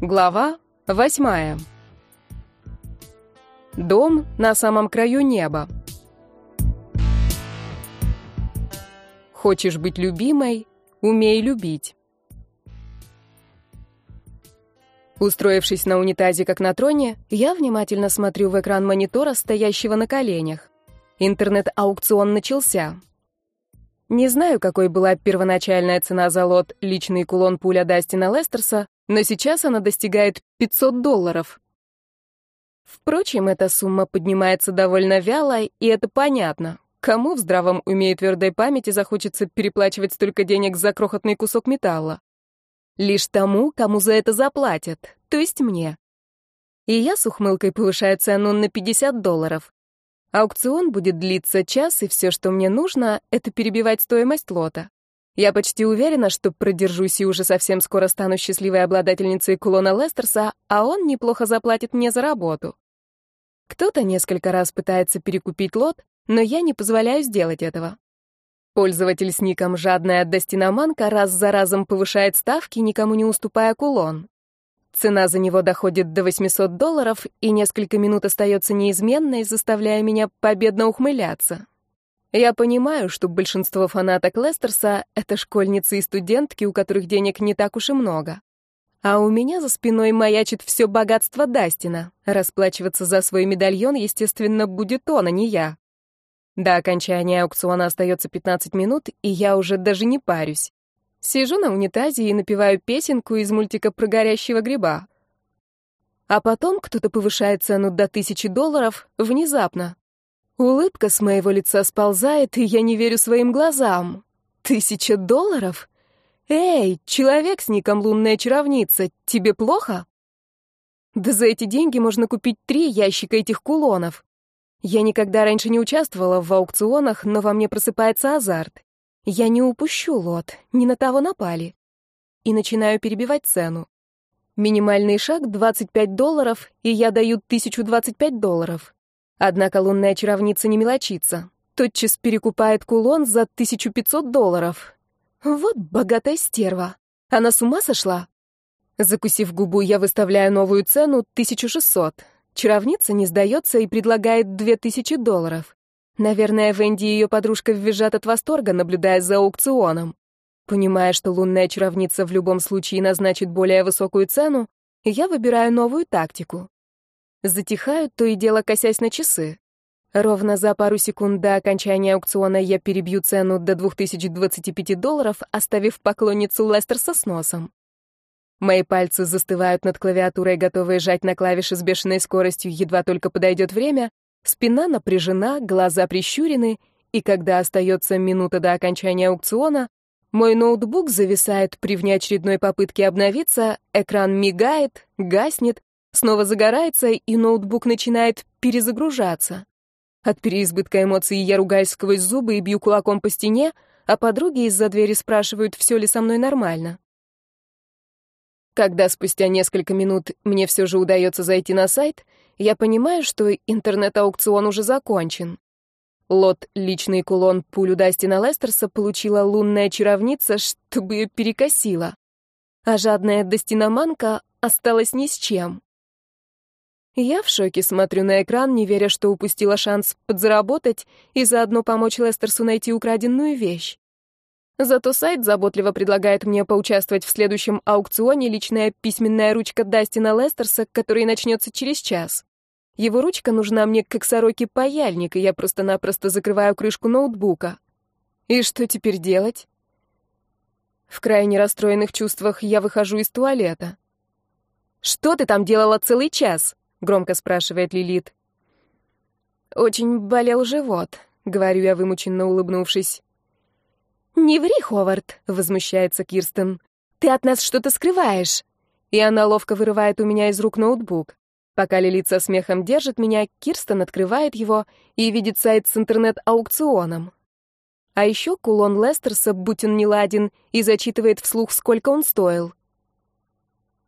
Глава восьмая. Дом на самом краю неба. Хочешь быть любимой — умей любить. Устроившись на унитазе, как на троне, я внимательно смотрю в экран монитора, стоящего на коленях. Интернет-аукцион начался. Не знаю, какой была первоначальная цена за лот «Личный кулон пуля Дастина Лестерса», но сейчас она достигает 500 долларов. Впрочем, эта сумма поднимается довольно вяло, и это понятно. Кому в здравом уме и твердой памяти захочется переплачивать столько денег за крохотный кусок металла? Лишь тому, кому за это заплатят, то есть мне. И я с ухмылкой повышаю цену на 50 долларов. Аукцион будет длиться час, и все, что мне нужно, это перебивать стоимость лота. Я почти уверена, что продержусь и уже совсем скоро стану счастливой обладательницей кулона Лестерса, а он неплохо заплатит мне за работу. Кто-то несколько раз пытается перекупить лот, но я не позволяю сделать этого. Пользователь с ником «Жадная Достиноманка» раз за разом повышает ставки, никому не уступая кулон. Цена за него доходит до 800 долларов, и несколько минут остается неизменной, заставляя меня победно ухмыляться. Я понимаю, что большинство фанаток Лестерса — это школьницы и студентки, у которых денег не так уж и много. А у меня за спиной маячит все богатство Дастина. Расплачиваться за свой медальон, естественно, будет он, а не я. До окончания аукциона остается 15 минут, и я уже даже не парюсь. Сижу на унитазе и напеваю песенку из мультика про горящего гриба. А потом кто-то повышает цену до тысячи долларов внезапно. Улыбка с моего лица сползает, и я не верю своим глазам. Тысяча долларов? Эй, человек с ником «Лунная чаровница», тебе плохо? Да за эти деньги можно купить три ящика этих кулонов. Я никогда раньше не участвовала в аукционах, но во мне просыпается азарт. Я не упущу лот, не на того напали. И начинаю перебивать цену. Минимальный шаг — 25 долларов, и я даю 1025 долларов. Однако лунная чаровница не мелочится. Тотчас перекупает кулон за 1500 долларов. Вот богатая стерва. Она с ума сошла? Закусив губу, я выставляю новую цену — 1600. Чаровница не сдается и предлагает 2000 долларов. Наверное, Венди и ее подружка визжат от восторга, наблюдая за аукционом. Понимая, что лунная чаровница в любом случае назначит более высокую цену, я выбираю новую тактику. Затихаю, то и дело косясь на часы. Ровно за пару секунд до окончания аукциона я перебью цену до 2025 долларов, оставив поклонницу Лестерса с носом. Мои пальцы застывают над клавиатурой, готовые жать на клавиши с бешеной скоростью, едва только подойдет время, Спина напряжена, глаза прищурены, и когда остается минута до окончания аукциона, мой ноутбук зависает при внеочередной попытке обновиться, экран мигает, гаснет, снова загорается, и ноутбук начинает перезагружаться. От переизбытка эмоций я ругаюсь сквозь зубы и бью кулаком по стене, а подруги из-за двери спрашивают, все ли со мной нормально. Когда спустя несколько минут мне все же удается зайти на сайт, я понимаю, что интернет-аукцион уже закончен. Лот «Личный кулон пулю Дастина Лестерса» получила лунная чаровница, чтобы ее перекосила. А жадная Дастиноманка осталась ни с чем. Я в шоке смотрю на экран, не веря, что упустила шанс подзаработать и заодно помочь Лестерсу найти украденную вещь. Зато сайт заботливо предлагает мне поучаствовать в следующем аукционе личная письменная ручка Дастина Лестерса, который начнется через час. Его ручка нужна мне как сороке паяльник, и я просто-напросто закрываю крышку ноутбука. И что теперь делать? В крайне расстроенных чувствах я выхожу из туалета. «Что ты там делала целый час?» — громко спрашивает Лилит. «Очень болел живот», — говорю я, вымученно улыбнувшись. «Не ври, Ховард!» — возмущается Кирстен. «Ты от нас что-то скрываешь!» И она ловко вырывает у меня из рук ноутбук. Пока Лилит со смехом держит меня, Кирстен открывает его и видит сайт с интернет-аукционом. А еще кулон Лестерса, будь он не ладен, и зачитывает вслух, сколько он стоил.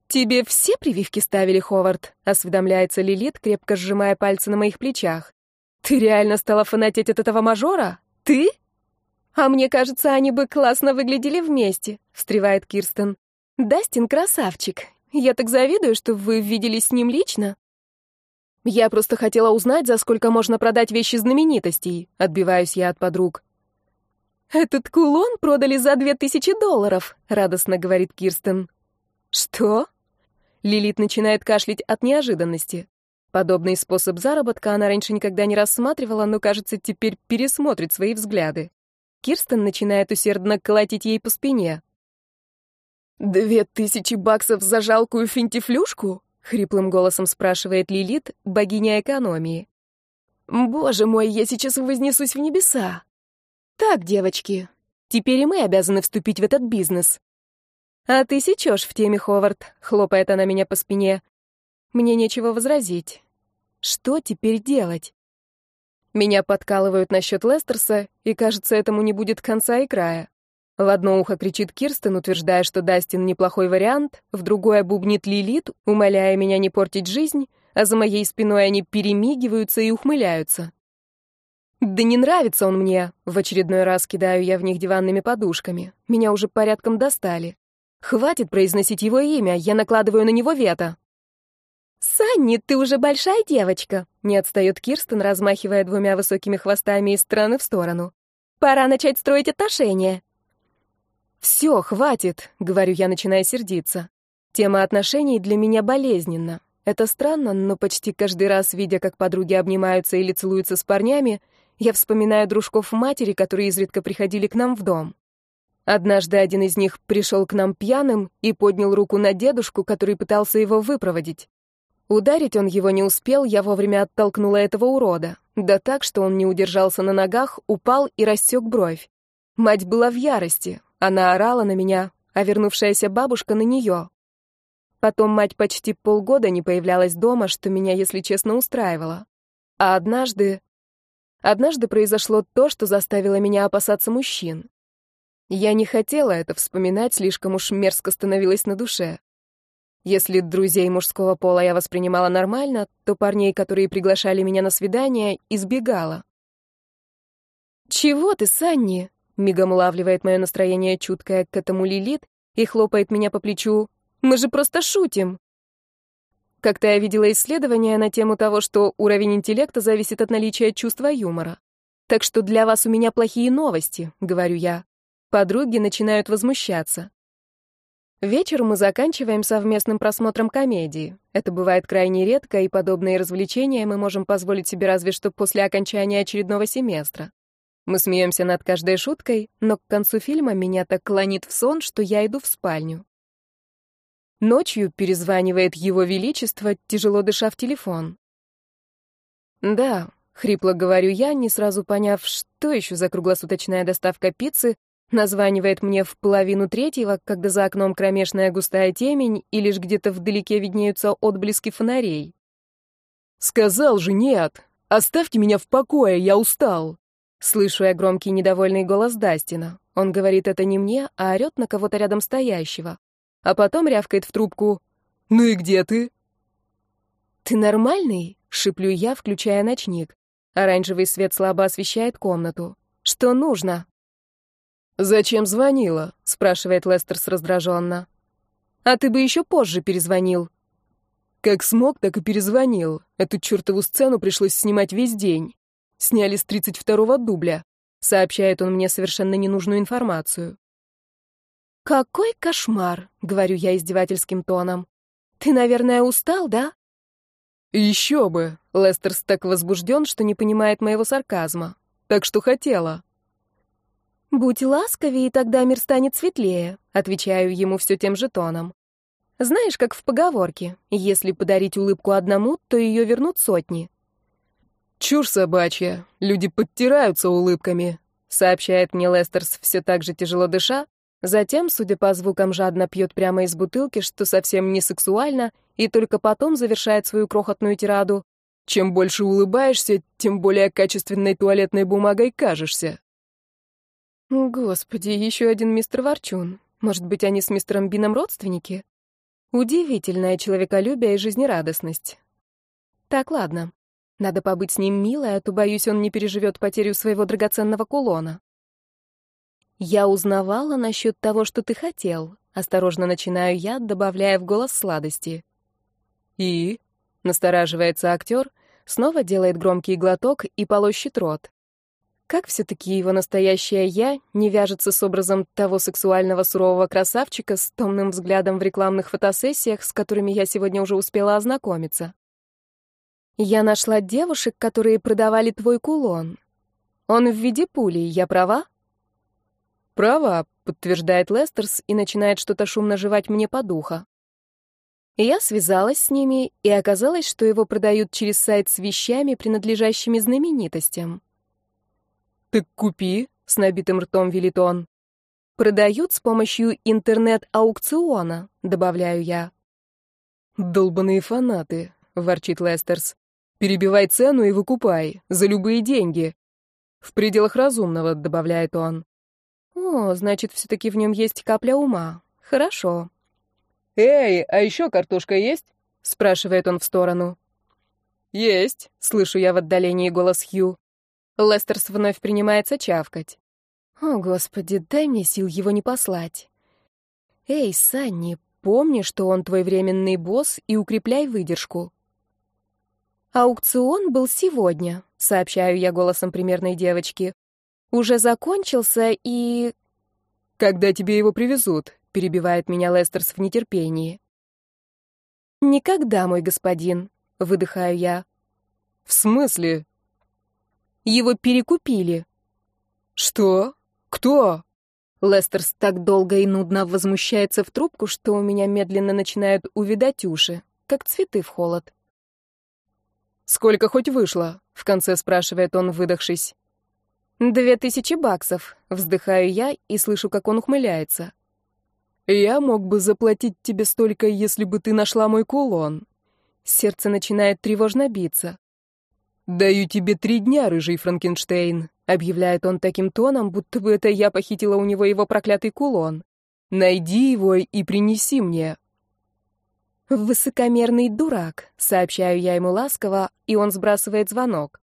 «Тебе все прививки ставили, Ховард?» — осведомляется Лилит, крепко сжимая пальцы на моих плечах. «Ты реально стала фанатеть от этого мажора? Ты?» «А мне кажется, они бы классно выглядели вместе», — встревает Кирстен. «Дастин красавчик. Я так завидую, что вы виделись с ним лично. Я просто хотела узнать, за сколько можно продать вещи знаменитостей. Отбиваюсь я от подруг. Этот кулон продали за две тысячи долларов, радостно говорит Кирстен. Что? Лилит начинает кашлять от неожиданности. Подобный способ заработка она раньше никогда не рассматривала, но, кажется, теперь пересмотрит свои взгляды. Кирстен начинает усердно колотить ей по спине. «Две тысячи баксов за жалкую финтифлюшку?» — хриплым голосом спрашивает Лилит, богиня экономии. «Боже мой, я сейчас вознесусь в небеса!» «Так, девочки, теперь и мы обязаны вступить в этот бизнес». «А ты сечешь в теме, Ховард», — хлопает она меня по спине. Мне нечего возразить. Что теперь делать? Меня подкалывают насчет Лестерса, и, кажется, этому не будет конца и края. В одно ухо кричит Кирстен, утверждая, что Дастин неплохой вариант, в другое бубнит Лилит, умоляя меня не портить жизнь, а за моей спиной они перемигиваются и ухмыляются. «Да не нравится он мне!» — в очередной раз кидаю я в них диванными подушками. Меня уже порядком достали. Хватит произносить его имя, я накладываю на него вето. «Санни, ты уже большая девочка!» — не отстает Кирстен, размахивая двумя высокими хвостами из стороны в сторону. «Пора начать строить отношения!» «Все, хватит!» — говорю я, начиная сердиться. Тема отношений для меня болезненна. Это странно, но почти каждый раз, видя, как подруги обнимаются или целуются с парнями, я вспоминаю дружков матери, которые изредка приходили к нам в дом. Однажды один из них пришел к нам пьяным и поднял руку на дедушку, который пытался его выпроводить. Ударить он его не успел, я вовремя оттолкнула этого урода. Да так, что он не удержался на ногах, упал и рассек бровь. Мать была в ярости. Она орала на меня, а вернувшаяся бабушка на нее. Потом мать почти полгода не появлялась дома, что меня, если честно, устраивало. А однажды... Однажды произошло то, что заставило меня опасаться мужчин. Я не хотела это вспоминать, слишком уж мерзко становилось на душе. Если друзей мужского пола я воспринимала нормально, то парней, которые приглашали меня на свидание, избегала. «Чего ты, Санни?» — мигом улавливает мое настроение чуткое к этому Лилит и хлопает меня по плечу. «Мы же просто шутим!» Как-то я видела исследование на тему того, что уровень интеллекта зависит от наличия чувства юмора. «Так что для вас у меня плохие новости», — говорю я. Подруги начинают возмущаться. Вечер мы заканчиваем совместным просмотром комедии. Это бывает крайне редко, и подобные развлечения мы можем позволить себе разве что после окончания очередного семестра. Мы смеемся над каждой шуткой, но к концу фильма меня так клонит в сон, что я иду в спальню. Ночью перезванивает его величество, тяжело дыша в телефон. «Да», — хрипло говорю я, не сразу поняв, что еще за круглосуточная доставка пиццы, Названивает мне в половину третьего, когда за окном кромешная густая темень, и лишь где-то вдалеке виднеются отблески фонарей. «Сказал же нет! Оставьте меня в покое, я устал!» Слышу я громкий недовольный голос Дастина. Он говорит это не мне, а орёт на кого-то рядом стоящего. А потом рявкает в трубку. «Ну и где ты?» «Ты нормальный?» — шиплю я, включая ночник. Оранжевый свет слабо освещает комнату. «Что нужно?» «Зачем звонила?» — спрашивает Лестерс раздраженно. «А ты бы еще позже перезвонил». Как смог, так и перезвонил. Эту чертову сцену пришлось снимать весь день. Сняли с 32-го дубля. Сообщает он мне совершенно ненужную информацию. «Какой кошмар!» — говорю я издевательским тоном. «Ты, наверное, устал, да?» «Еще бы!» — Лестерс так возбужден, что не понимает моего сарказма. «Так что хотела». «Будь ласковее, и тогда мир станет светлее», — отвечаю ему все тем же тоном. «Знаешь, как в поговорке, если подарить улыбку одному, то ее вернут сотни». «Чушь собачья, люди подтираются улыбками», — сообщает мне Лестерс все так же тяжело дыша, затем, судя по звукам, жадно пьет прямо из бутылки, что совсем не сексуально, и только потом завершает свою крохотную тираду. «Чем больше улыбаешься, тем более качественной туалетной бумагой кажешься». Господи, еще один мистер Ворчун. Может быть, они с мистером Бином родственники? Удивительное человеколюбие и жизнерадостность. Так, ладно. Надо побыть с ним милой, а то, боюсь, он не переживет потерю своего драгоценного кулона. Я узнавала насчет того, что ты хотел. Осторожно начинаю я, добавляя в голос сладости. И? Настораживается актер, снова делает громкий глоток и полощет рот. Как все-таки его настоящее «я» не вяжется с образом того сексуального сурового красавчика с томным взглядом в рекламных фотосессиях, с которыми я сегодня уже успела ознакомиться? Я нашла девушек, которые продавали твой кулон. Он в виде пули, я права? Права, подтверждает Лестерс и начинает что-то шумно жевать мне под ухо. Я связалась с ними, и оказалось, что его продают через сайт с вещами, принадлежащими знаменитостям. «Так купи», — с набитым ртом велит он. «Продают с помощью интернет-аукциона», — добавляю я. «Долбаные фанаты», — ворчит Лестерс. «Перебивай цену и выкупай, за любые деньги». «В пределах разумного», — добавляет он. «О, значит, все-таки в нем есть капля ума. Хорошо». «Эй, а еще картошка есть?» — спрашивает он в сторону. «Есть», — слышу я в отдалении голос Хью. Лестерс вновь принимается чавкать. О, Господи, дай мне сил его не послать. Эй, Санни, помни, что он твой временный босс, и укрепляй выдержку. Аукцион был сегодня, сообщаю я голосом примерной девочки. Уже закончился и... Когда тебе его привезут? перебивает меня Лестерс в нетерпении. Никогда, мой господин, выдыхаю я. В смысле? Его перекупили. Что? Кто? Лестерс так долго и нудно возмущается в трубку, что у меня медленно начинают увядать уши, как цветы в холод. «Сколько хоть вышло?» — в конце спрашивает он, выдохшись. «Две тысячи баксов», — вздыхаю я и слышу, как он ухмыляется. «Я мог бы заплатить тебе столько, если бы ты нашла мой кулон». Сердце начинает тревожно биться. «Даю тебе три дня, рыжий Франкенштейн», — объявляет он таким тоном, будто бы это я похитила у него его проклятый кулон. «Найди его и принеси мне». «Высокомерный дурак», — сообщаю я ему ласково, и он сбрасывает звонок.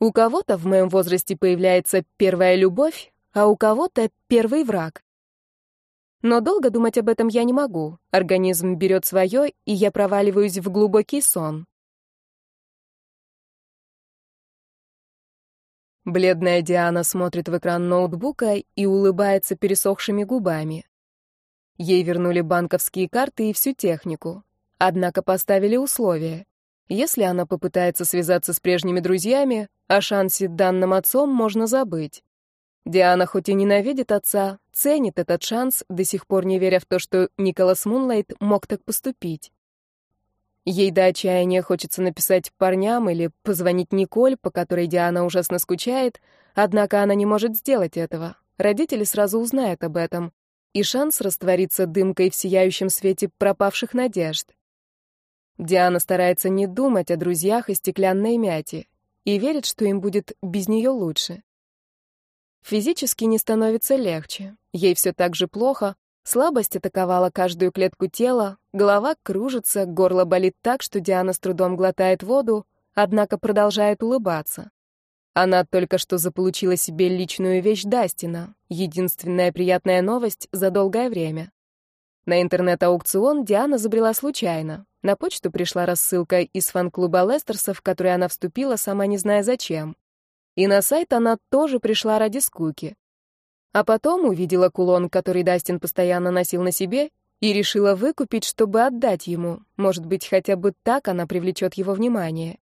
У кого-то в моем возрасте появляется первая любовь, а у кого-то первый враг. Но долго думать об этом я не могу. Организм берет свое, и я проваливаюсь в глубокий сон. Бледная Диана смотрит в экран ноутбука и улыбается пересохшими губами. Ей вернули банковские карты и всю технику. Однако поставили условия. Если она попытается связаться с прежними друзьями, о шансе данным отцом можно забыть. Диана хоть и ненавидит отца, ценит этот шанс, до сих пор не веря в то, что Николас Мунлайт мог так поступить. Ей до отчаяния хочется написать парням или позвонить Николь, по которой Диана ужасно скучает, однако она не может сделать этого. Родители сразу узнают об этом, и шанс раствориться дымкой в сияющем свете пропавших надежд. Диана старается не думать о друзьях и стеклянной мяте и верит, что им будет без нее лучше. Физически не становится легче, ей все так же плохо, Слабость атаковала каждую клетку тела, голова кружится, горло болит так, что Диана с трудом глотает воду, однако продолжает улыбаться. Она только что заполучила себе личную вещь Дастина, единственная приятная новость за долгое время. На интернет-аукцион Диана забрела случайно. На почту пришла рассылка из фан-клуба Лестерса, в который она вступила, сама не зная зачем. И на сайт она тоже пришла ради скуки. А потом увидела кулон, который Дастин постоянно носил на себе, и решила выкупить, чтобы отдать ему. Может быть, хотя бы так она привлечет его внимание.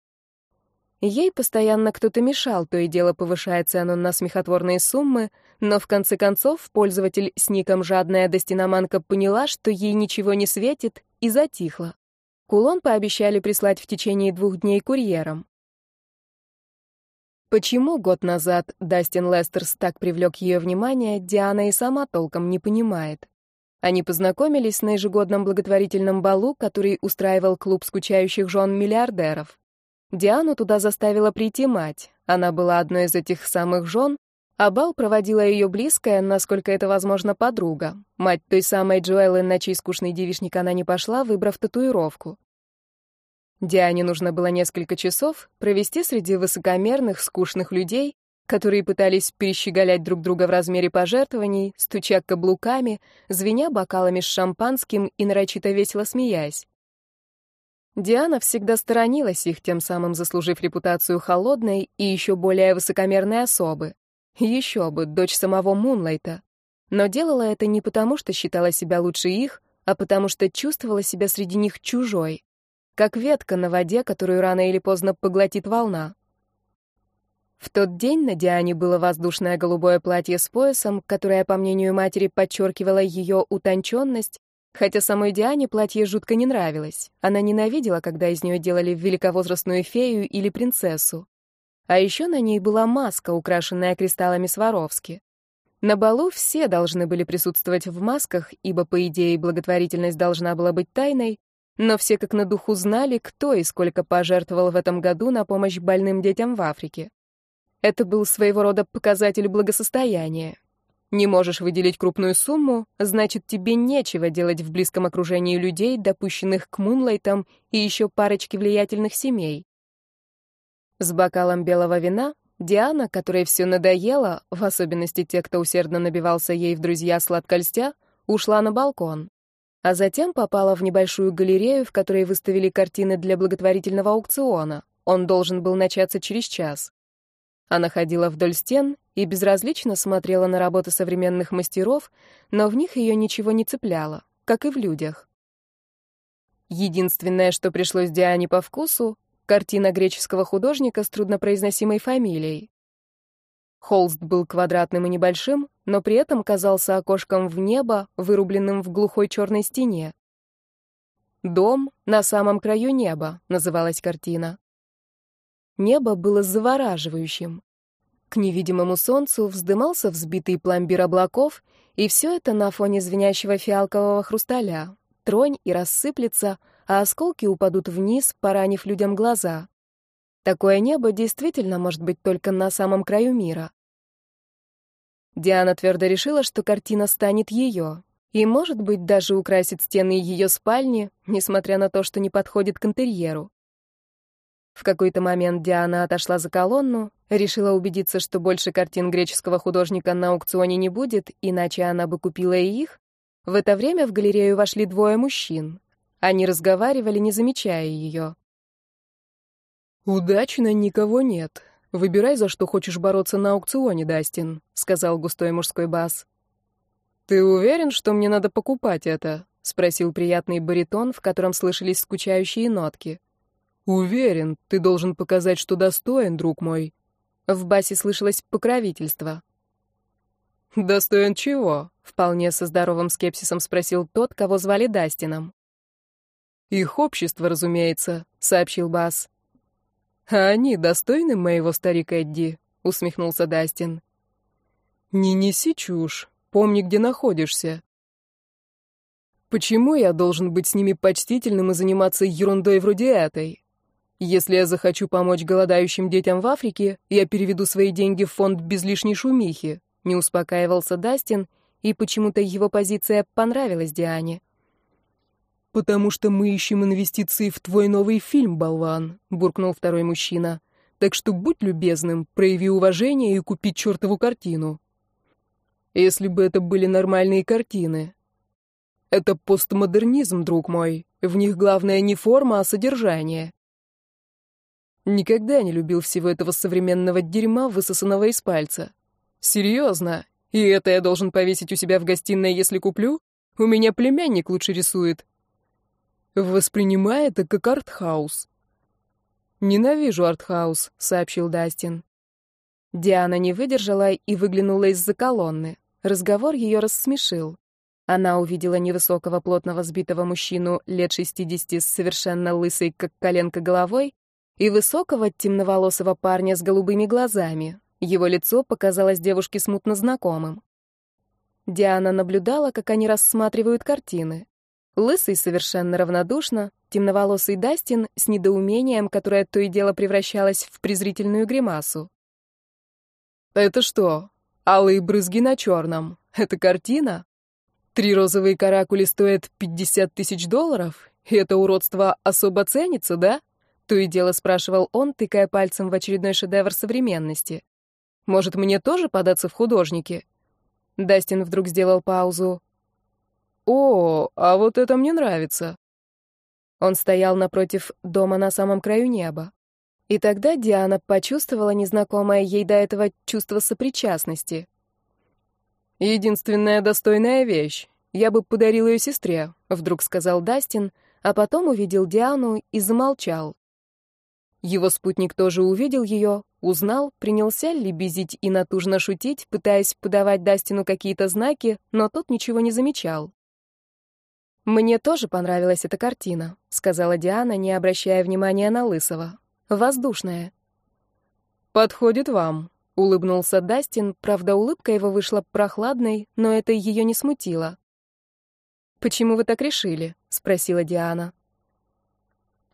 Ей постоянно кто-то мешал, то и дело повышая цену на смехотворные суммы, но в конце концов пользователь с ником «Жадная Дастиноманка» поняла, что ей ничего не светит, и затихла. Кулон пообещали прислать в течение двух дней курьером. Почему год назад Дастин Лестерс так привлек ее внимание, Диана и сама толком не понимает. Они познакомились на ежегодном благотворительном балу, который устраивал клуб скучающих жен миллиардеров. Диану туда заставила прийти мать. Она была одной из этих самых жен, а бал проводила ее близкая, насколько это возможно, подруга. Мать той самой Джоэллы, на чей скучный девичник она не пошла, выбрав татуировку. Диане нужно было несколько часов провести среди высокомерных, скучных людей, которые пытались перещеголять друг друга в размере пожертвований, стуча каблуками, звеня бокалами с шампанским и нарочито весело смеясь. Диана всегда сторонилась их, тем самым заслужив репутацию холодной и еще более высокомерной особы. Еще бы, дочь самого Мунлайта. Но делала это не потому, что считала себя лучше их, а потому что чувствовала себя среди них чужой, как ветка на воде, которую рано или поздно поглотит волна. В тот день на Диане было воздушное голубое платье с поясом, которое, по мнению матери, подчеркивало ее утонченность, хотя самой Диане платье жутко не нравилось. Она ненавидела, когда из нее делали великовозрастную фею или принцессу. А еще на ней была маска, украшенная кристаллами Сваровски. На балу все должны были присутствовать в масках, ибо, по идее, благотворительность должна была быть тайной, но все как на духу знали, кто и сколько пожертвовал в этом году на помощь больным детям в Африке. Это был своего рода показатель благосостояния. Не можешь выделить крупную сумму, значит, тебе нечего делать в близком окружении людей, допущенных к мунлайтам и еще парочке влиятельных семей. С бокалом белого вина Диана, которой все надоело, в особенности те, кто усердно набивался ей в друзья сладкольстя, ушла на балкон. А затем попала в небольшую галерею, в которой выставили картины для благотворительного аукциона. Он должен был начаться через час. Она ходила вдоль стен и безразлично смотрела на работы современных мастеров, но в них ее ничего не цепляло, как и в людях. Единственное, что пришлось Диане по вкусу — картина греческого художника с труднопроизносимой фамилией. Холст был квадратным и небольшим, но при этом казался окошком в небо, вырубленным в глухой черной стене. «Дом на самом краю неба» называлась картина. Небо было завораживающим. К невидимому солнцу вздымался взбитый пломбир облаков, и все это на фоне звенящего фиалкового хрусталя. Тронь и рассыплется, а осколки упадут вниз, поранив людям глаза. Такое небо действительно может быть только на самом краю мира. Диана твердо решила, что картина станет ее, и, может быть, даже украсит стены ее спальни, несмотря на то, что не подходит к интерьеру. В какой-то момент Диана отошла за колонну, решила убедиться, что больше картин греческого художника на аукционе не будет, иначе она бы купила и их. В это время в галерею вошли двое мужчин. Они разговаривали, не замечая ее. «Удачно никого нет. Выбирай, за что хочешь бороться на аукционе, Дастин», — сказал густой мужской бас. «Ты уверен, что мне надо покупать это?» — спросил приятный баритон, в котором слышались скучающие нотки. «Уверен, ты должен показать, что достоин, друг мой». В басе слышалось покровительство. «Достоин чего?» — вполне со здоровым скепсисом спросил тот, кого звали Дастином. «Их общество, разумеется», — сообщил Бас. «А они достойны моего старика Эдди?» — усмехнулся Дастин. «Не неси чушь. Помни, где находишься. Почему я должен быть с ними почтительным и заниматься ерундой вроде этой? Если я захочу помочь голодающим детям в Африке, я переведу свои деньги в фонд без лишней шумихи. Не успокаивался Дастин, и почему-то его позиция понравилась Диане. «Потому что мы ищем инвестиции в твой новый фильм, болван», — буркнул второй мужчина. «Так что будь любезным, прояви уважение и купи чертову картину». «Если бы это были нормальные картины». «Это постмодернизм, друг мой. В них главное не форма, а содержание. Никогда не любил всего этого современного дерьма, высосанного из пальца. Серьезно? И это я должен повесить у себя в гостиной, если куплю? У меня племянник лучше рисует. Воспринимай это как артхаус. Ненавижу артхаус, сообщил Дастин. Диана не выдержала и выглянула из-за колонны. Разговор ее рассмешил. Она увидела невысокого плотного сбитого мужчину лет шестидесяти с совершенно лысой, как коленка, головой и высокого темноволосого парня с голубыми глазами. Его лицо показалось девушке смутно знакомым. Диана наблюдала, как они рассматривают картины. Лысый совершенно равнодушно, темноволосый Дастин с недоумением, которое то и дело превращалось в презрительную гримасу. «Это что, алые брызги на черном? Это картина? Три розовые каракули стоят 50 тысяч долларов? И это уродство особо ценится, да?» То и дело спрашивал он, тыкая пальцем в очередной шедевр современности. Может, мне тоже податься в художники?» Дастин вдруг сделал паузу. «О, а вот это мне нравится». Он стоял напротив дома на самом краю неба. И тогда Диана почувствовала незнакомое ей до этого чувство сопричастности. «Единственная достойная вещь. Я бы подарил ее сестре», — вдруг сказал Дастин, а потом увидел Диану и замолчал. Его спутник тоже увидел ее, узнал, принялся лебезить и натужно шутить, пытаясь подавать Дастину какие-то знаки, но тот ничего не замечал. «Мне тоже понравилась эта картина», — сказала Диана, не обращая внимания на Лысого. «Воздушная». «Подходит вам», — улыбнулся Дастин, правда, улыбка его вышла прохладной, но это ее не смутило. «Почему вы так решили?» — спросила Диана.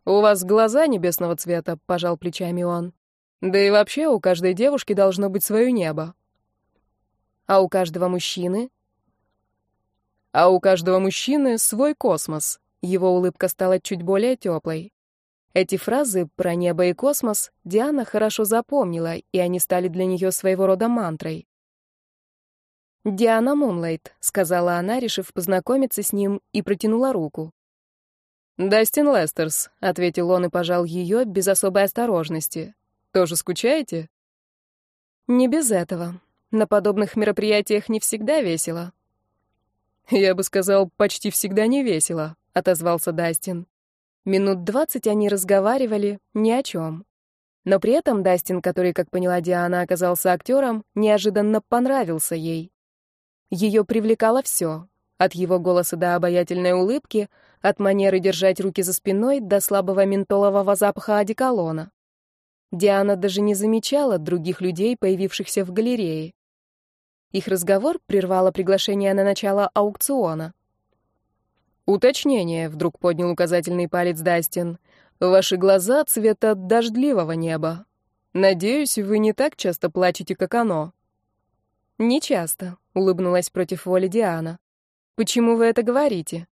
«У вас глаза небесного цвета», — пожал плечами он. «Да и вообще у каждой девушки должно быть свое небо». «А у каждого мужчины?» «А у каждого мужчины свой космос». Его улыбка стала чуть более теплой. Эти фразы про небо и космос Диана хорошо запомнила, и они стали для нее своего рода мантрой. «Диана Мунлайт», — сказала она, решив познакомиться с ним, и протянула руку. «Дастин Лестерс», — ответил он и пожал ее без особой осторожности. «Тоже скучаете?» «Не без этого. На подобных мероприятиях не всегда весело». «Я бы сказал, почти всегда не весело», — отозвался Дастин. Минут двадцать они разговаривали ни о чем. Но при этом Дастин, который, как поняла Диана, оказался актером, неожиданно понравился ей. Ее привлекало все. От его голоса до обаятельной улыбки, от манеры держать руки за спиной до слабого ментолового запаха одеколона. Диана даже не замечала других людей, появившихся в галерее. Их разговор прервало приглашение на начало аукциона. «Уточнение», — вдруг поднял указательный палец Дастин. «Ваши глаза цвета дождливого неба. Надеюсь, вы не так часто плачете, как оно». «Не часто», — улыбнулась против воли Диана. «Почему вы это говорите?»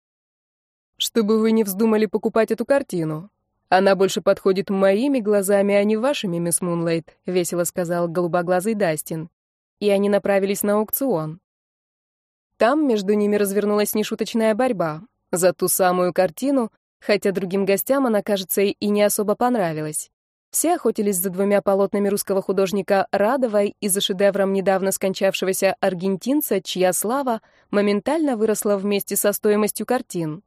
«Чтобы вы не вздумали покупать эту картину. Она больше подходит моими глазами, а не вашими, мисс Мунлайт», — весело сказал голубоглазый Дастин. И они направились на аукцион. Там между ними развернулась нешуточная борьба за ту самую картину, хотя другим гостям она, кажется, и не особо понравилась. Все охотились за двумя полотнами русского художника Радова и за шедевром недавно скончавшегося аргентинца, чья слава моментально выросла вместе со стоимостью картин.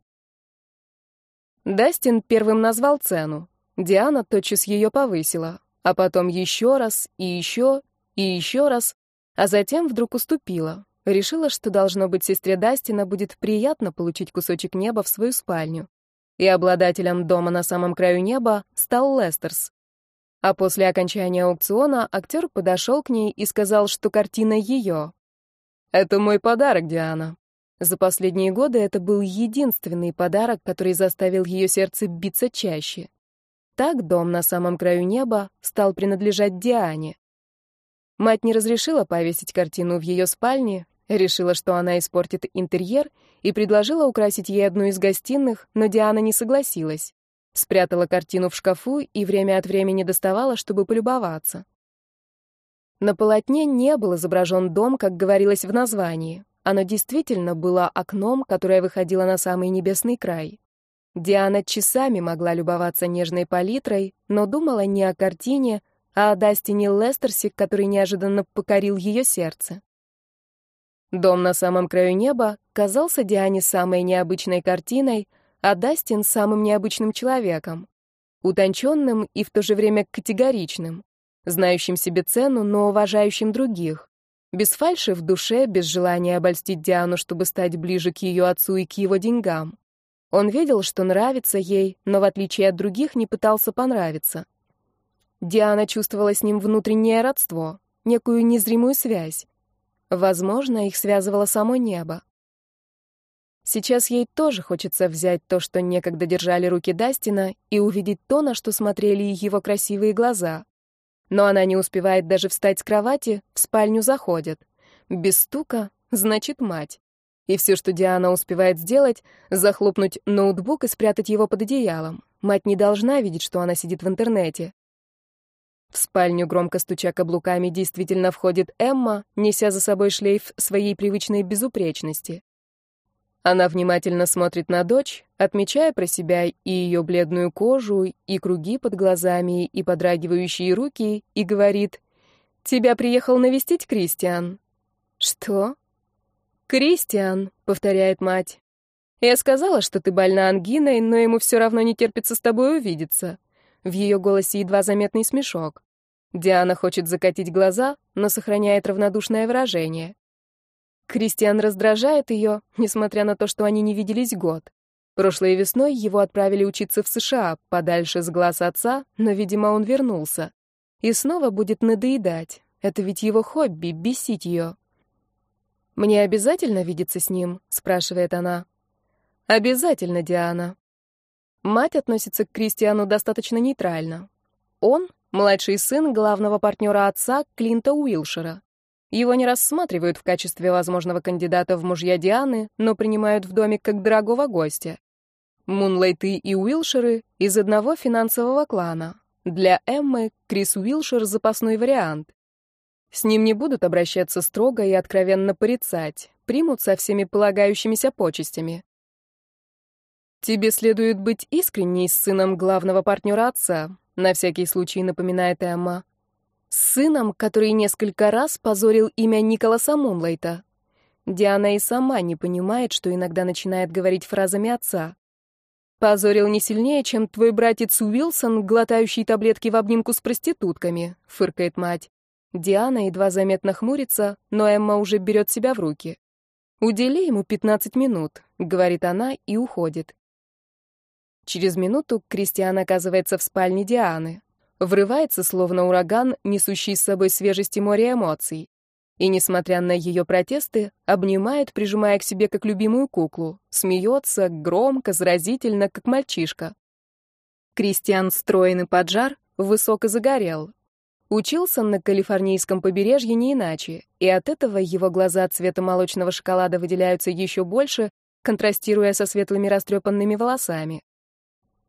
Дастин первым назвал цену. Диана тотчас ее повысила, а потом еще раз, и еще, и еще раз, а затем вдруг уступила. Решила, что должно быть сестре Дастина будет приятно получить кусочек неба в свою спальню. И обладателем дома на самом краю неба стал Лестерс. А после окончания аукциона актер подошел к ней и сказал, что картина ее. «Это мой подарок, Диана». За последние годы это был единственный подарок, который заставил ее сердце биться чаще. Так дом на самом краю неба стал принадлежать Диане. Мать не разрешила повесить картину в ее спальне, решила, что она испортит интерьер, и предложила украсить ей одну из гостиных, но Диана не согласилась. Спрятала картину в шкафу и время от времени доставала, чтобы полюбоваться. На полотне не был изображен дом, как говорилось в названии. Оно действительно было окном, которое выходило на самый небесный край. Диана часами могла любоваться нежной палитрой, но думала не о картине, а о Дастине Лестерсе, который неожиданно покорил ее сердце. Дом на самом краю неба казался Диане самой необычной картиной — а Дастин самым необычным человеком. Утонченным и в то же время категоричным, знающим себе цену, но уважающим других. Без фальши в душе, без желания обольстить Диану, чтобы стать ближе к ее отцу и к его деньгам. Он видел, что нравится ей, но в отличие от других не пытался понравиться. Диана чувствовала с ним внутреннее родство, некую незримую связь. Возможно, их связывало само небо. Сейчас ей тоже хочется взять то, что некогда держали руки Дастина, и увидеть то, на что смотрели его красивые глаза. Но она не успевает даже встать с кровати, в спальню заходят. Без стука, значит, мать. И все, что Диана успевает сделать, захлопнуть ноутбук и спрятать его под одеялом. Мать не должна видеть, что она сидит в интернете. В спальню, громко стуча каблуками, действительно входит Эмма, неся за собой шлейф своей привычной безупречности. Она внимательно смотрит на дочь, отмечая про себя и ее бледную кожу, и круги под глазами, и подрагивающие руки, и говорит, «Тебя приехал навестить Кристиан». «Что?» «Кристиан», — повторяет мать. «Я сказала, что ты больна ангиной, но ему все равно не терпится с тобой увидеться». В ее голосе едва заметный смешок. Диана хочет закатить глаза, но сохраняет равнодушное выражение. Кристиан раздражает ее, несмотря на то, что они не виделись год. Прошлой весной его отправили учиться в США, подальше с глаз отца, но, видимо, он вернулся. И снова будет надоедать. Это ведь его хобби — бесить ее. «Мне обязательно видеться с ним?» — спрашивает она. «Обязательно, Диана». Мать относится к Кристиану достаточно нейтрально. Он — младший сын главного партнера отца Клинта Уилшера. Его не рассматривают в качестве возможного кандидата в мужья Дианы, но принимают в доме как дорогого гостя. Мунлайты и Уилшеры из одного финансового клана. Для Эммы Крис Уилшер — запасной вариант. С ним не будут обращаться строго и откровенно порицать, примут со всеми полагающимися почестями. «Тебе следует быть искренней с сыном главного партнера отца», — на всякий случай напоминает Эмма. «С сыном, который несколько раз позорил имя Николаса Мунлайта». Диана и сама не понимает, что иногда начинает говорить фразами отца. «Позорил не сильнее, чем твой братец Уилсон, глотающий таблетки в обнимку с проститутками», — фыркает мать. Диана едва заметно хмурится, но Эмма уже берет себя в руки. «Удели ему 15 минут», — говорит она и уходит. Через минуту Кристиан оказывается в спальне Дианы. Врывается, словно ураган, несущий с собой свежесть и море эмоций. И, несмотря на ее протесты, обнимает, прижимая к себе как любимую куклу. Смеется, громко, заразительно, как мальчишка. Кристиан строен и поджар, высок и загорел. Учился на калифорнийском побережье не иначе, и от этого его глаза цвета молочного шоколада выделяются еще больше, контрастируя со светлыми растрепанными волосами.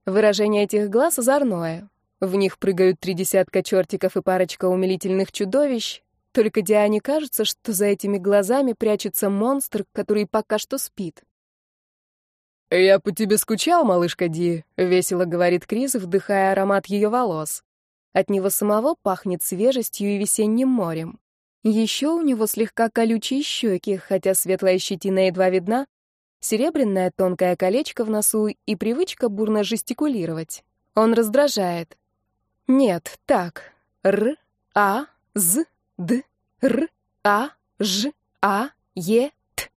Выражение этих глаз озорное. В них прыгают три десятка чертиков и парочка умилительных чудовищ. Только Диане кажется, что за этими глазами прячется монстр, который пока что спит. «Я по тебе скучал, малышка Ди», — весело говорит Крис, вдыхая аромат ее волос. От него самого пахнет свежестью и весенним морем. Еще у него слегка колючие щеки, хотя светлая щетина едва видна, серебряное тонкое колечко в носу и привычка бурно жестикулировать. Он раздражает. Нет, так. Р, А, З, Д, Р, А, Ж, А, Е, Т.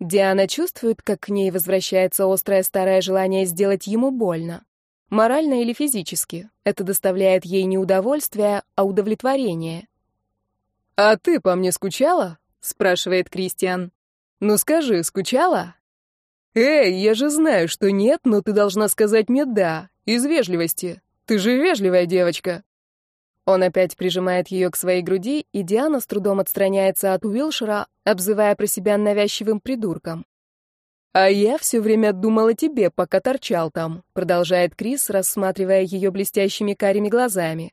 Диана чувствует, как к ней возвращается острое старое желание сделать ему больно. Морально или физически. Это доставляет ей не удовольствие, а удовлетворение. «А ты по мне скучала?» — спрашивает Кристиан. Ну скажи, скучала? Эй, я же знаю, что нет, но ты должна сказать мне «да», из вежливости. Ты же вежливая девочка. Он опять прижимает ее к своей груди, и Диана с трудом отстраняется от Уилшера, обзывая про себя навязчивым придурком. «А я все время думал о тебе, пока торчал там», — продолжает Крис, рассматривая ее блестящими карими глазами.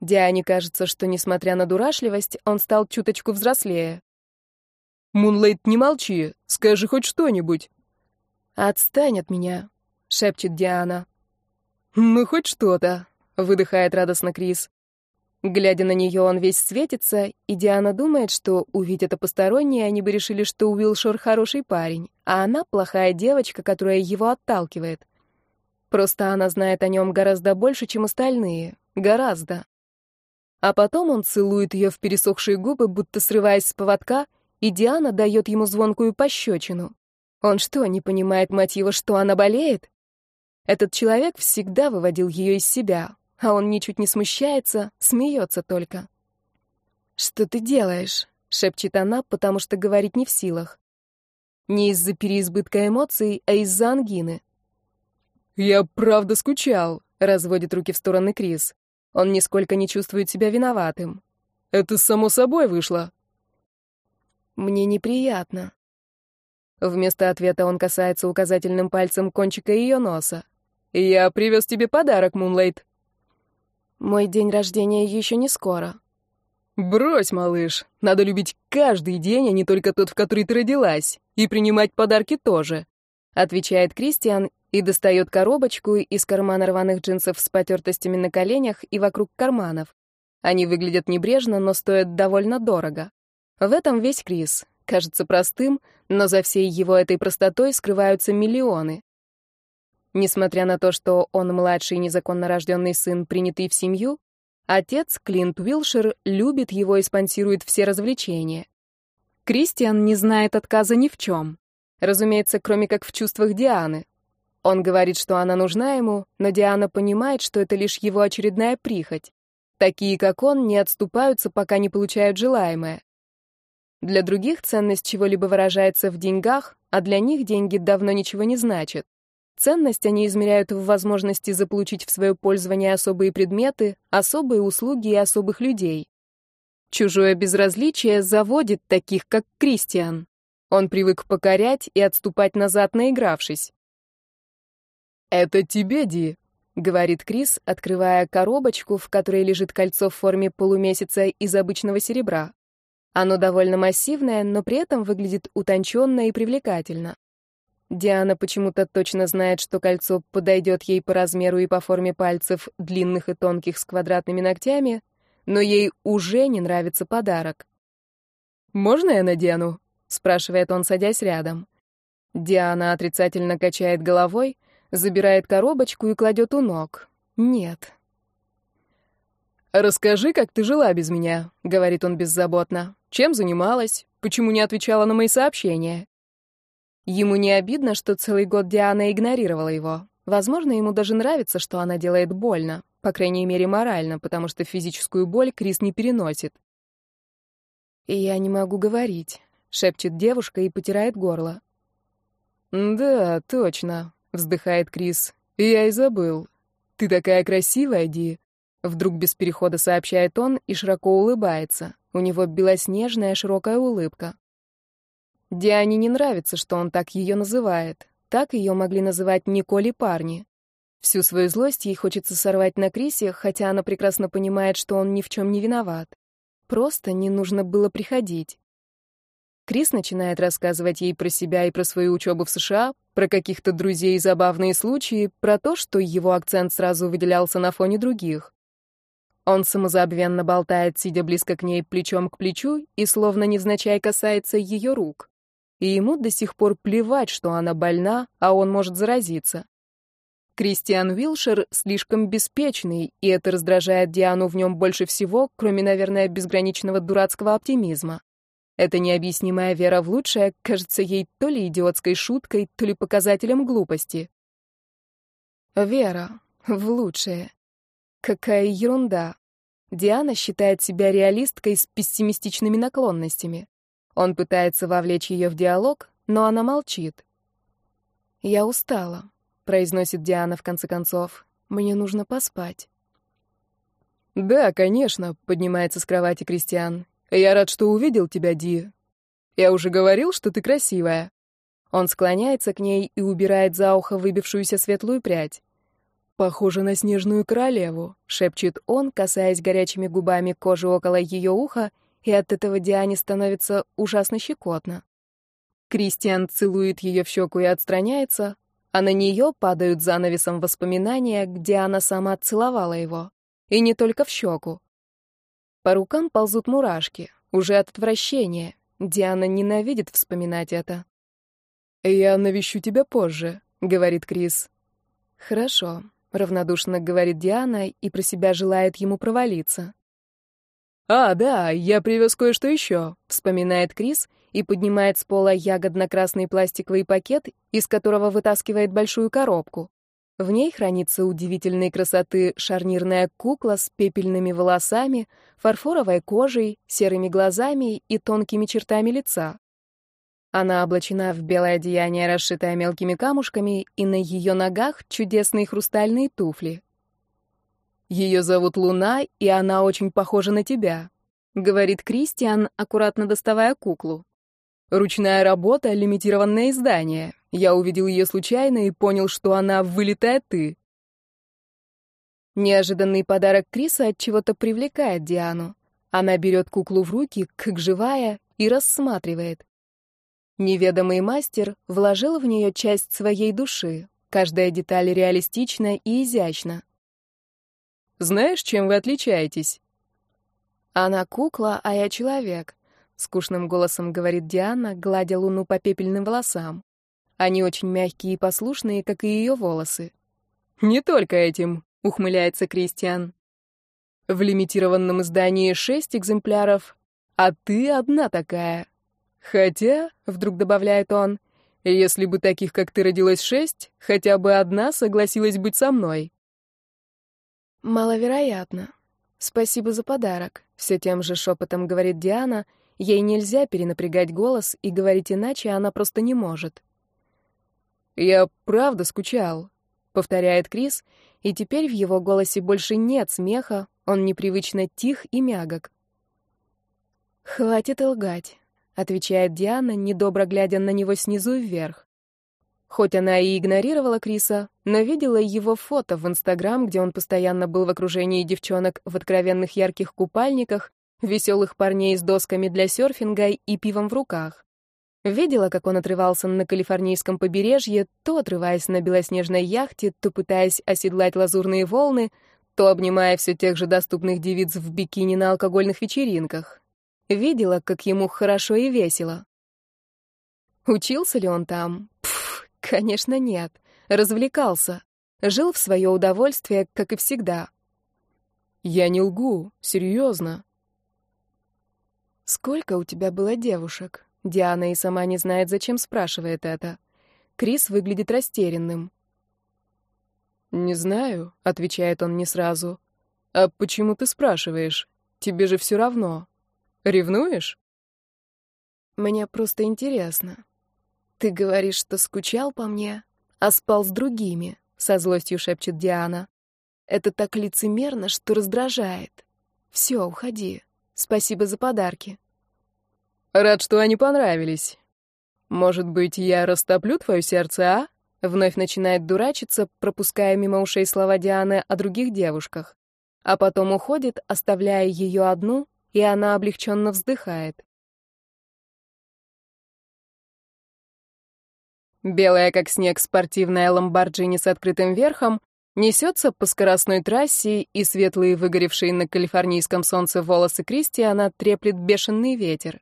Диане кажется, что, несмотря на дурашливость, он стал чуточку взрослее. «Мунлайт, не молчи, скажи хоть что-нибудь». «Отстань от меня», — шепчет Диана. «Ну, хоть что-то», — выдыхает радостно Крис. Глядя на нее, он весь светится, и Диана думает, что, увидя это посторонние, они бы решили, что Уилшор хороший парень, а она плохая девочка, которая его отталкивает. Просто она знает о нем гораздо больше, чем остальные. Гораздо. А потом он целует ее в пересохшие губы, будто срываясь с поводка — и Диана дает ему звонкую пощечину. Он что, не понимает мотива, что она болеет? Этот человек всегда выводил ее из себя, а он ничуть не смущается, смеется только. «Что ты делаешь?» — шепчет она, потому что говорить не в силах. Не из-за переизбытка эмоций, а из-за ангины. «Я правда скучал», — разводит руки в стороны Крис. Он нисколько не чувствует себя виноватым. «Это само собой вышло». Мне неприятно. Вместо ответа он касается указательным пальцем кончика ее носа. «Я привез тебе подарок, Мунлайт». Мой день рождения еще не скоро. Брось, малыш. Надо любить каждый день, а не только тот, в который ты родилась. И принимать подарки тоже. Отвечает Кристиан и достает коробочку из кармана рваных джинсов с потертостями на коленях и вокруг карманов. Они выглядят небрежно, но стоят довольно дорого. В этом весь Крис. Кажется простым, но за всей его этой простотой скрываются миллионы. Несмотря на то, что он младший незаконно рожденный сын, принятый в семью, отец, Клинт Уилшир, любит его и спонсирует все развлечения. Кристиан не знает отказа ни в чем. Разумеется, кроме как в чувствах Дианы. Он говорит, что она нужна ему, но Диана понимает, что это лишь его очередная прихоть. Такие, как он, не отступаются, пока не получают желаемое. Для других ценность чего-либо выражается в деньгах, а для них деньги давно ничего не значат. Ценность они измеряют в возможности заполучить в свое пользование особые предметы, особые услуги и особых людей. Чужое безразличие заводит таких, как Кристиан. Он привык покорять и отступать назад, наигравшись. «Это тебе, Ди», — говорит Крис, открывая коробочку, в которой лежит кольцо в форме полумесяца из обычного серебра. Оно довольно массивное, но при этом выглядит утонченно и привлекательно. Диана почему-то точно знает, что кольцо подойдет ей по размеру и по форме пальцев, длинных и тонких с квадратными ногтями, но ей уже не нравится подарок. «Можно я надену?» — спрашивает он, садясь рядом. Диана отрицательно качает головой, забирает коробочку и кладет у ног. «Нет». «Расскажи, как ты жила без меня», — говорит он беззаботно. «Чем занималась? Почему не отвечала на мои сообщения?» Ему не обидно, что целый год Диана игнорировала его. Возможно, ему даже нравится, что она делает больно, по крайней мере, морально, потому что физическую боль Крис не переносит. «И я не могу говорить», — шепчет девушка и потирает горло. «Да, точно», — вздыхает Крис. «Я и забыл. Ты такая красивая, Ди». Вдруг без перехода сообщает он и широко улыбается. У него белоснежная широкая улыбка. Диане не нравится, что он так ее называет. Так ее могли называть Николь и парни. Всю свою злость ей хочется сорвать на Крисе, хотя она прекрасно понимает, что он ни в чем не виноват. Просто не нужно было приходить. Крис начинает рассказывать ей про себя и про свою учебу в США, про каких-то друзей и забавные случаи, про то, что его акцент сразу выделялся на фоне других. Он самозабвенно болтает, сидя близко к ней плечом к плечу, и словно невзначай касается ее рук и ему до сих пор плевать, что она больна, а он может заразиться. Кристиан Вилшер слишком беспечный, и это раздражает Диану в нем больше всего, кроме, наверное, безграничного дурацкого оптимизма. Эта необъяснимая вера в лучшее кажется ей то ли идиотской шуткой, то ли показателем глупости. Вера в лучшее. Какая ерунда. Диана считает себя реалисткой с пессимистичными наклонностями. Он пытается вовлечь ее в диалог, но она молчит. «Я устала», — произносит Диана в конце концов. «Мне нужно поспать». «Да, конечно», — поднимается с кровати Кристиан. «Я рад, что увидел тебя, Ди. Я уже говорил, что ты красивая». Он склоняется к ней и убирает за ухо выбившуюся светлую прядь. «Похоже на снежную королеву», — шепчет он, касаясь горячими губами кожи около ее уха и от этого Диане становится ужасно щекотно. Кристиан целует ее в щеку и отстраняется, а на нее падают занавесом воспоминания, где она сама целовала его. И не только в щеку. По рукам ползут мурашки, уже от отвращения. Диана ненавидит вспоминать это. «Я навещу тебя позже», — говорит Крис. «Хорошо», — равнодушно говорит Диана и про себя желает ему провалиться. «А, да, я привез кое-что еще», — вспоминает Крис и поднимает с пола ягодно-красный пластиковый пакет, из которого вытаскивает большую коробку. В ней хранится удивительной красоты шарнирная кукла с пепельными волосами, фарфоровой кожей, серыми глазами и тонкими чертами лица. Она облачена в белое одеяние, расшитое мелкими камушками, и на ее ногах чудесные хрустальные туфли. Ее зовут Луна, и она очень похожа на тебя», — говорит Кристиан, аккуратно доставая куклу. «Ручная работа, лимитированное издание. Я увидел ее случайно и понял, что она вылитая ты». Неожиданный подарок Криса от чего-то привлекает Диану. Она берет куклу в руки, как живая, и рассматривает. Неведомый мастер вложил в нее часть своей души. Каждая деталь реалистична и изящна. «Знаешь, чем вы отличаетесь?» «Она кукла, а я человек», — скучным голосом говорит Диана, гладя Луну по пепельным волосам. Они очень мягкие и послушные, как и ее волосы. «Не только этим», — ухмыляется Кристиан. «В лимитированном издании шесть экземпляров, а ты одна такая. Хотя, — вдруг добавляет он, — если бы таких, как ты, родилось шесть, хотя бы одна согласилась быть со мной». «Маловероятно. Спасибо за подарок», — все тем же шепотом говорит Диана. Ей нельзя перенапрягать голос, и говорить иначе она просто не может. «Я правда скучал», — повторяет Крис, и теперь в его голосе больше нет смеха, он непривычно тих и мягок. «Хватит лгать», — отвечает Диана, недобро глядя на него снизу вверх. Хоть она и игнорировала Криса, но видела его фото в Инстаграм, где он постоянно был в окружении девчонок в откровенных ярких купальниках, веселых парней с досками для серфинга и пивом в руках. Видела, как он отрывался на калифорнийском побережье, то отрываясь на белоснежной яхте, то пытаясь оседлать лазурные волны, то обнимая все тех же доступных девиц в бикини на алкогольных вечеринках. Видела, как ему хорошо и весело. Учился ли он там? Пф, конечно, нет. Развлекался. Жил в свое удовольствие, как и всегда. Я не лгу, серьезно. Сколько у тебя было девушек? Диана и сама не знает, зачем спрашивает это. Крис выглядит растерянным. «Не знаю», — отвечает он не сразу. «А почему ты спрашиваешь? Тебе же все равно. Ревнуешь?» «Мне просто интересно. Ты говоришь, что скучал по мне, а спал с другими», — со злостью шепчет Диана. «Это так лицемерно, что раздражает. Все, уходи. Спасибо за подарки». Рад, что они понравились. Может быть, я растоплю твое сердце, а? Вновь начинает дурачиться, пропуская мимо ушей слова Дианы о других девушках. А потом уходит, оставляя ее одну, и она облегченно вздыхает. Белая, как снег, спортивная ламборджини с открытым верхом несется по скоростной трассе, и светлые, выгоревшие на калифорнийском солнце волосы Кристиана треплет бешеный ветер.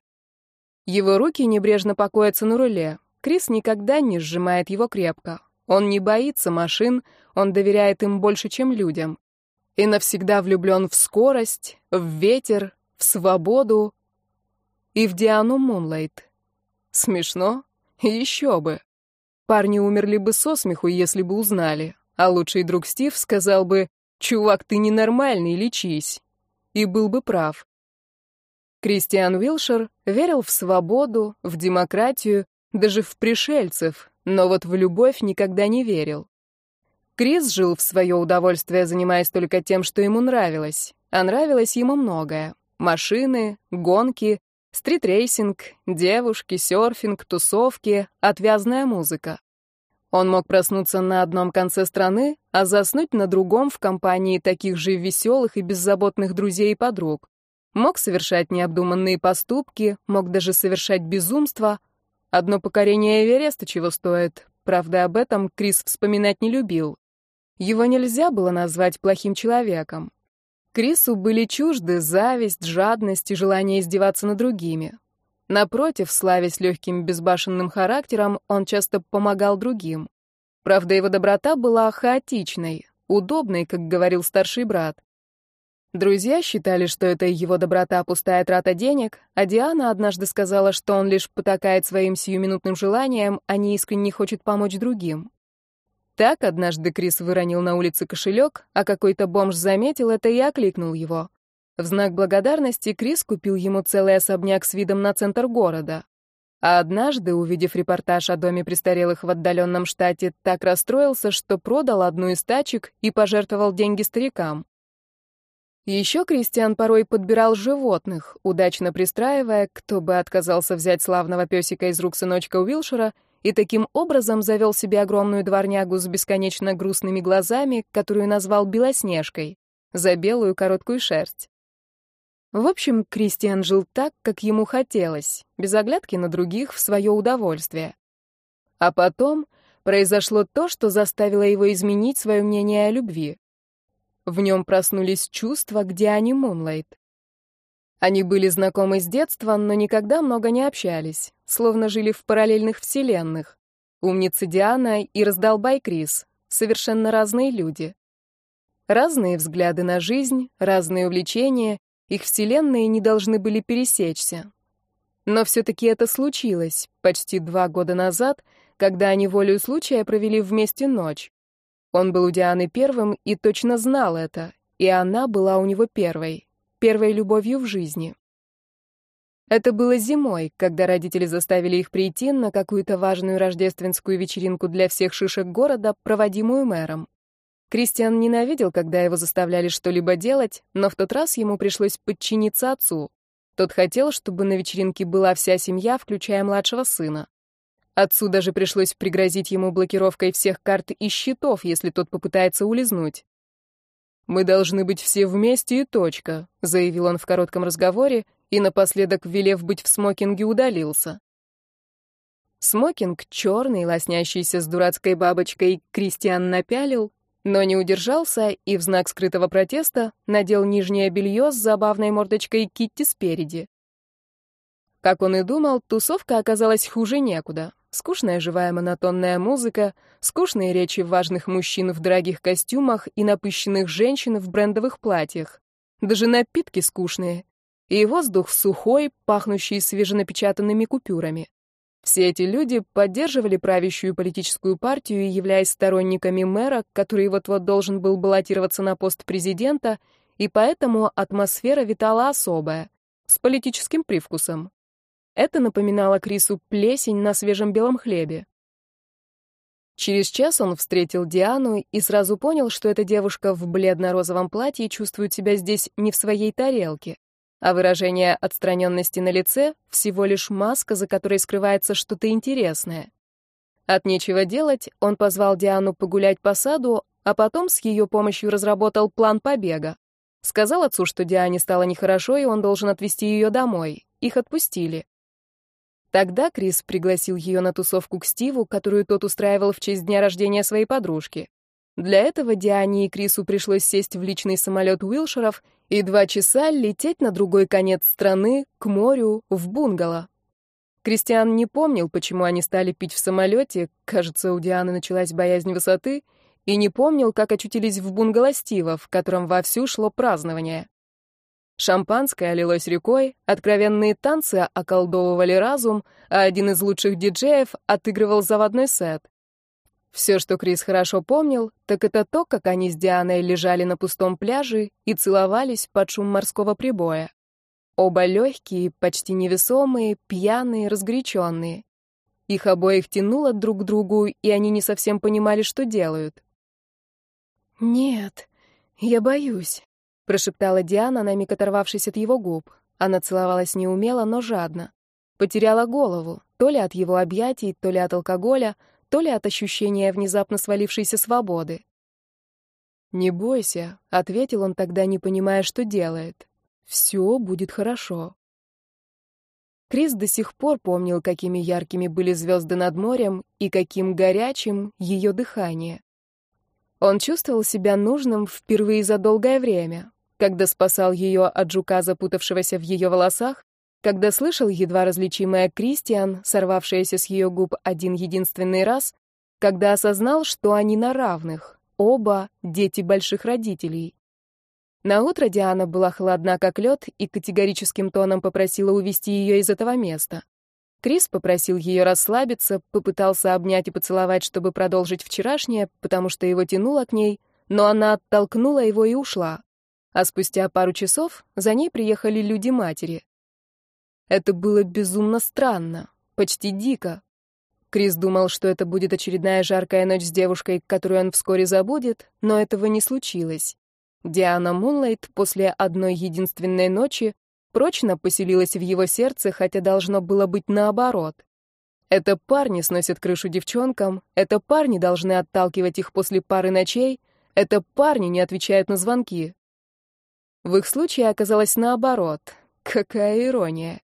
Его руки небрежно покоятся на руле. Крис никогда не сжимает его крепко. Он не боится машин, он доверяет им больше, чем людям. И навсегда влюблен в скорость, в ветер, в свободу и в Диану Мунлайт. Смешно? Еще бы. Парни умерли бы со смеху, если бы узнали. А лучший друг Стив сказал бы, «Чувак, ты ненормальный, лечись». И был бы прав. Кристиан Уилшер верил в свободу, в демократию, даже в пришельцев, но вот в любовь никогда не верил. Крис жил в свое удовольствие, занимаясь только тем, что ему нравилось. А нравилось ему многое. Машины, гонки, стритрейсинг, девушки, серфинг, тусовки, отвязная музыка. Он мог проснуться на одном конце страны, а заснуть на другом в компании таких же веселых и беззаботных друзей и подруг. Мог совершать необдуманные поступки, мог даже совершать безумство. Одно покорение Эвереста чего стоит. Правда, об этом Крис вспоминать не любил. Его нельзя было назвать плохим человеком. Крису были чужды зависть, жадность и желание издеваться над другими. Напротив, славясь легким безбашенным характером, он часто помогал другим. Правда, его доброта была хаотичной, удобной, как говорил старший брат. Друзья считали, что это его доброта пустая трата денег, а Диана однажды сказала, что он лишь потакает своим сиюминутным желанием, а не искренне хочет помочь другим. Так однажды Крис выронил на улице кошелек, а какой-то бомж заметил это и окликнул его. В знак благодарности Крис купил ему целый особняк с видом на центр города. А однажды, увидев репортаж о доме престарелых в отдаленном штате, так расстроился, что продал одну из тачек и пожертвовал деньги старикам. Еще Кристиан порой подбирал животных, удачно пристраивая, кто бы отказался взять славного песика из рук сыночка Уилшера, и таким образом завел себе огромную дворнягу с бесконечно грустными глазами, которую назвал Белоснежкой, за белую короткую шерсть. В общем, Кристиан жил так, как ему хотелось, без оглядки на других в свое удовольствие. А потом произошло то, что заставило его изменить свое мнение о любви. В нем проснулись чувства к Диане Мунлайт. Они были знакомы с детства, но никогда много не общались, словно жили в параллельных вселенных. Умница Диана и раздолбай Крис — совершенно разные люди. Разные взгляды на жизнь, разные увлечения, их вселенные не должны были пересечься. Но все-таки это случилось почти два года назад, когда они волею случая провели вместе ночь. Он был у Дианы первым и точно знал это, и она была у него первой первой любовью в жизни. Это было зимой, когда родители заставили их прийти на какую-то важную рождественскую вечеринку для всех шишек города, проводимую мэром. Кристиан ненавидел, когда его заставляли что-либо делать, но в тот раз ему пришлось подчиниться отцу. Тот хотел, чтобы на вечеринке была вся семья, включая младшего сына. Отцу даже пришлось пригрозить ему блокировкой всех карт и счетов, если тот попытается улизнуть. «Мы должны быть все вместе и точка», — заявил он в коротком разговоре и напоследок, велев быть в смокинге, удалился. Смокинг черный, лоснящийся с дурацкой бабочкой, Кристиан напялил, но не удержался и в знак скрытого протеста надел нижнее белье с забавной мордочкой Китти спереди. Как он и думал, тусовка оказалась хуже некуда. Скучная живая монотонная музыка, скучные речи важных мужчин в дорогих костюмах и напыщенных женщин в брендовых платьях. Даже напитки скучные. И воздух сухой, пахнущий свеженапечатанными купюрами. Все эти люди поддерживали правящую политическую партию, являясь сторонниками мэра, который вот-вот должен был баллотироваться на пост президента, и поэтому атмосфера витала особая, с политическим привкусом. Это напоминало Крису плесень на свежем белом хлебе. Через час он встретил Диану и сразу понял, что эта девушка в бледно-розовом платье чувствует себя здесь не в своей тарелке, а выражение отстраненности на лице — всего лишь маска, за которой скрывается что-то интересное. От нечего делать он позвал Диану погулять по саду, а потом с ее помощью разработал план побега. Сказал отцу, что Диане стало нехорошо, и он должен отвезти ее домой. Их отпустили. Тогда Крис пригласил ее на тусовку к Стиву, которую тот устраивал в честь дня рождения своей подружки. Для этого Диане и Крису пришлось сесть в личный самолет Уилшеров и два часа лететь на другой конец страны, к морю, в бунгало. Кристиан не помнил, почему они стали пить в самолете, кажется, у Дианы началась боязнь высоты, и не помнил, как очутились в бунгало Стива, в котором вовсю шло празднование. Шампанское лилось рекой, откровенные танцы околдовывали разум, а один из лучших диджеев отыгрывал заводной сет. Все, что Крис хорошо помнил, так это то, как они с Дианой лежали на пустом пляже и целовались под шум морского прибоя. Оба легкие, почти невесомые, пьяные, разгоряченные. Их обоих тянуло друг к другу, и они не совсем понимали, что делают. «Нет, я боюсь», прошептала Диана, на миг оторвавшись от его губ. Она целовалась неумело, но жадно. Потеряла голову, то ли от его объятий, то ли от алкоголя, то ли от ощущения внезапно свалившейся свободы. «Не бойся», — ответил он тогда, не понимая, что делает. «Все будет хорошо». Крис до сих пор помнил, какими яркими были звезды над морем и каким горячим ее дыхание. Он чувствовал себя нужным впервые за долгое время, когда спасал ее от жука, запутавшегося в ее волосах, когда слышал едва различимое «Кристиан», сорвавшееся с ее губ один единственный раз, когда осознал, что они на равных, оба дети больших родителей. На утро Диана была холодна как лед и категорическим тоном попросила увести ее из этого места. Крис попросил ее расслабиться, попытался обнять и поцеловать, чтобы продолжить вчерашнее, потому что его тянуло к ней, но она оттолкнула его и ушла а спустя пару часов за ней приехали люди матери. Это было безумно странно, почти дико. Крис думал, что это будет очередная жаркая ночь с девушкой, которую он вскоре забудет, но этого не случилось. Диана Мунлайт после одной единственной ночи прочно поселилась в его сердце, хотя должно было быть наоборот. Это парни сносят крышу девчонкам, это парни должны отталкивать их после пары ночей, это парни не отвечают на звонки. В их случае оказалось наоборот. Какая ирония.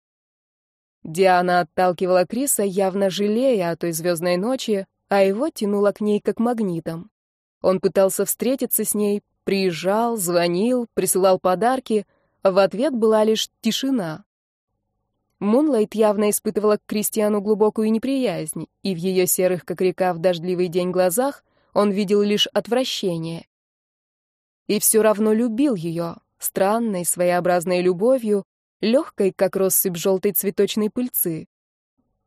Диана отталкивала Криса, явно жалея о той звездной ночи, а его тянуло к ней как магнитом. Он пытался встретиться с ней, приезжал, звонил, присылал подарки, в ответ была лишь тишина. Мунлайт явно испытывала к Кристиану глубокую неприязнь, и в ее серых, как река в дождливый день глазах, он видел лишь отвращение. И все равно любил ее, странной, своеобразной любовью, легкой, как россыпь желтой цветочной пыльцы.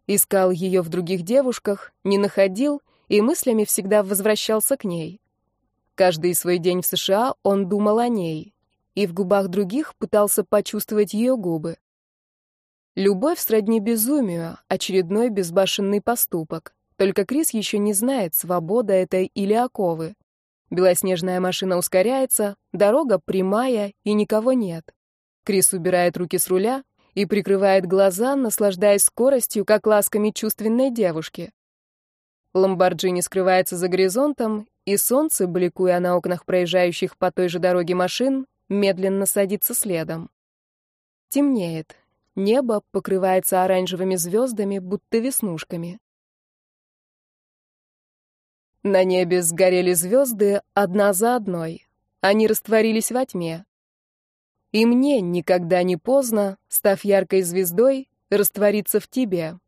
Искал ее в других девушках, не находил и мыслями всегда возвращался к ней. Каждый свой день в США он думал о ней, и в губах других пытался почувствовать ее губы. Любовь сродни безумию, очередной безбашенный поступок. Только Крис еще не знает, свобода это или оковы. Белоснежная машина ускоряется, дорога прямая и никого нет. Крис убирает руки с руля и прикрывает глаза, наслаждаясь скоростью, как ласками чувственной девушки. Ламборджини скрывается за горизонтом, и солнце, бликуя на окнах проезжающих по той же дороге машин, медленно садится следом. Темнеет. Небо покрывается оранжевыми звездами, будто веснушками. На небе сгорели звезды одна за одной. Они растворились во тьме. И мне никогда не поздно, став яркой звездой, раствориться в тебе.